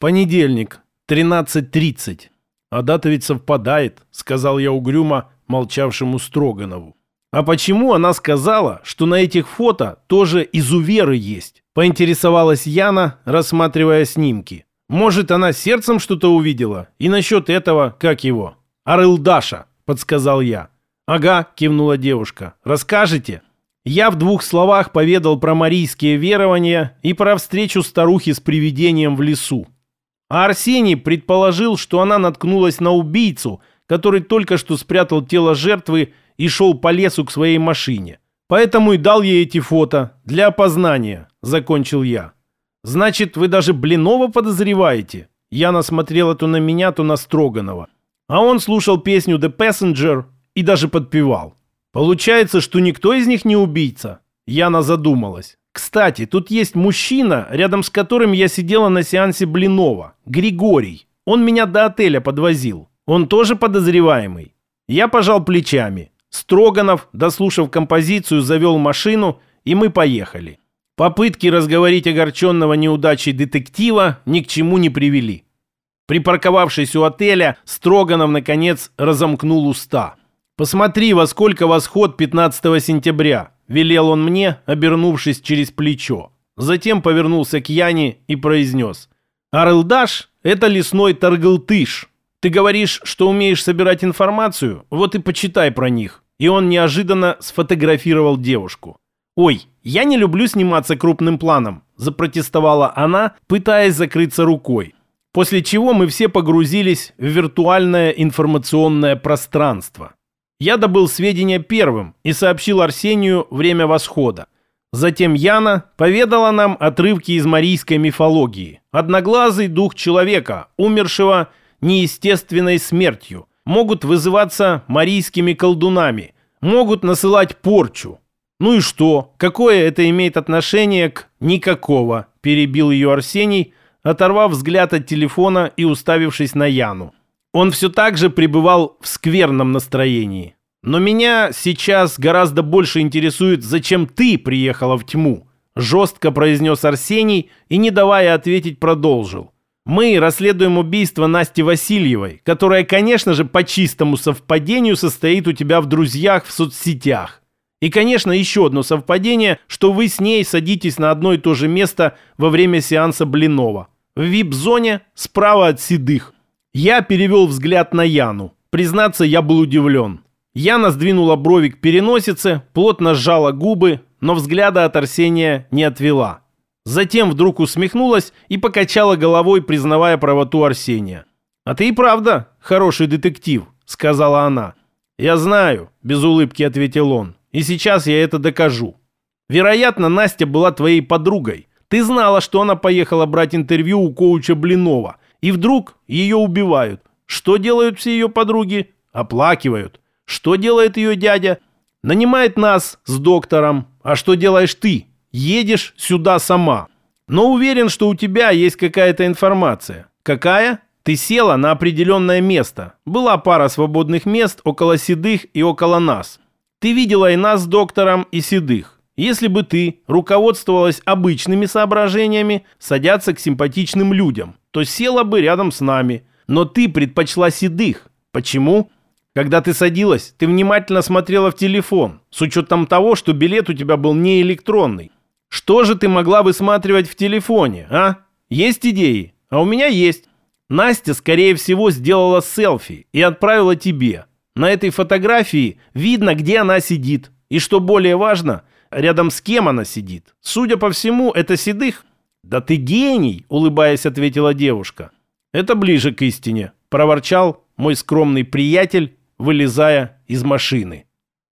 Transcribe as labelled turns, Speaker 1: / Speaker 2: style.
Speaker 1: Понедельник, 13.30. А дата ведь совпадает, сказал я угрюмо молчавшему Строганову. А почему она сказала, что на этих фото тоже изуверы есть? Поинтересовалась Яна, рассматривая снимки. Может, она сердцем что-то увидела? И насчет этого, как его? Арылдаша, подсказал я. Ага, кивнула девушка. Расскажете? Я в двух словах поведал про марийские верования и про встречу старухи с привидением в лесу. А Арсений предположил, что она наткнулась на убийцу, который только что спрятал тело жертвы и шел по лесу к своей машине. Поэтому и дал ей эти фото для опознания, закончил я. Значит, вы даже Блинова подозреваете? Яна смотрела то на меня, то на Строганова. А он слушал песню «The Passenger» и даже подпевал. Получается, что никто из них не убийца? Яна задумалась. Кстати, тут есть мужчина, рядом с которым я сидела на сеансе Блинова. Григорий. Он меня до отеля подвозил. Он тоже подозреваемый. Я пожал плечами. Строганов, дослушав композицию, завел машину, и мы поехали. Попытки разговорить огорченного неудачей детектива ни к чему не привели. Припарковавшись у отеля, Строганов, наконец, разомкнул уста. «Посмотри, во сколько восход 15 сентября», — велел он мне, обернувшись через плечо. Затем повернулся к Яне и произнес. «Арлдаш — это лесной торгалтыш. Ты говоришь, что умеешь собирать информацию? Вот и почитай про них». И он неожиданно сфотографировал девушку. «Ой, я не люблю сниматься крупным планом», – запротестовала она, пытаясь закрыться рукой. После чего мы все погрузились в виртуальное информационное пространство. Я добыл сведения первым и сообщил Арсению время восхода. Затем Яна поведала нам отрывки из марийской мифологии. Одноглазый дух человека, умершего неестественной смертью, могут вызываться марийскими колдунами, могут насылать порчу. Ну и что? Какое это имеет отношение к никакого? Перебил ее Арсений, оторвав взгляд от телефона и уставившись на Яну. Он все так же пребывал в скверном настроении. Но меня сейчас гораздо больше интересует, зачем ты приехала в тьму. Жестко произнес Арсений и, не давая ответить, продолжил. Мы расследуем убийство Насти Васильевой, которая, конечно же, по чистому совпадению состоит у тебя в друзьях в соцсетях. И, конечно, еще одно совпадение, что вы с ней садитесь на одно и то же место во время сеанса Блинова. В вип-зоне справа от седых. Я перевел взгляд на Яну. Признаться, я был удивлен. Яна сдвинула брови к переносице, плотно сжала губы, но взгляда от Арсения не отвела. Затем вдруг усмехнулась и покачала головой, признавая правоту Арсения. «А ты и правда хороший детектив», — сказала она. «Я знаю», — без улыбки ответил он. «И сейчас я это докажу. Вероятно, Настя была твоей подругой. Ты знала, что она поехала брать интервью у коуча Блинова. И вдруг ее убивают. Что делают все ее подруги? Оплакивают. Что делает ее дядя? Нанимает нас с доктором. А что делаешь ты? едешь сюда сама. Но уверен, что у тебя есть какая-то информация. Какая? Ты села на определенное место. Была пара свободных мест около Седых и около нас. Ты видела и нас с доктором, и Седых. Если бы ты руководствовалась обычными соображениями садятся к симпатичным людям, то села бы рядом с нами. Но ты предпочла Седых. Почему? Когда ты садилась, ты внимательно смотрела в телефон, с учетом того, что билет у тебя был не электронный. Что же ты могла высматривать в телефоне, а? Есть идеи? А у меня есть. Настя, скорее всего, сделала селфи и отправила тебе. На этой фотографии видно, где она сидит. И что более важно, рядом с кем она сидит. Судя по всему, это Седых. «Да ты гений!» — улыбаясь, ответила девушка. «Это ближе к истине», — проворчал мой скромный приятель, вылезая из машины.